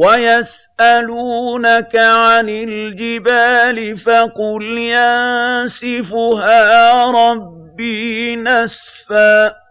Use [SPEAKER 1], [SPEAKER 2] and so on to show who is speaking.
[SPEAKER 1] وَيَسْأَلُونَكَ عَنِ الْجِبَالِ فَقُلْ يَنسِفُهَا رَبِّي نَسْفًا.